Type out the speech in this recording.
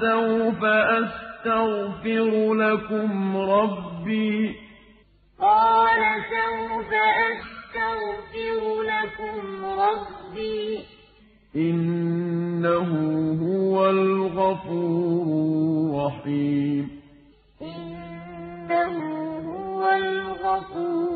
سَوْفَ أَسْتَغْفِرُ لَكُمْ رَبِّي ۖ. قَالَ سَوْفَ أَسْتَغْفِرُ لَكُمْ رَبِّي ۖ. إِنَّهُ هُوَ الْغَفُورُ الرَّحِيمُ. إِنَّهُ هُوَ الْغَفُورُ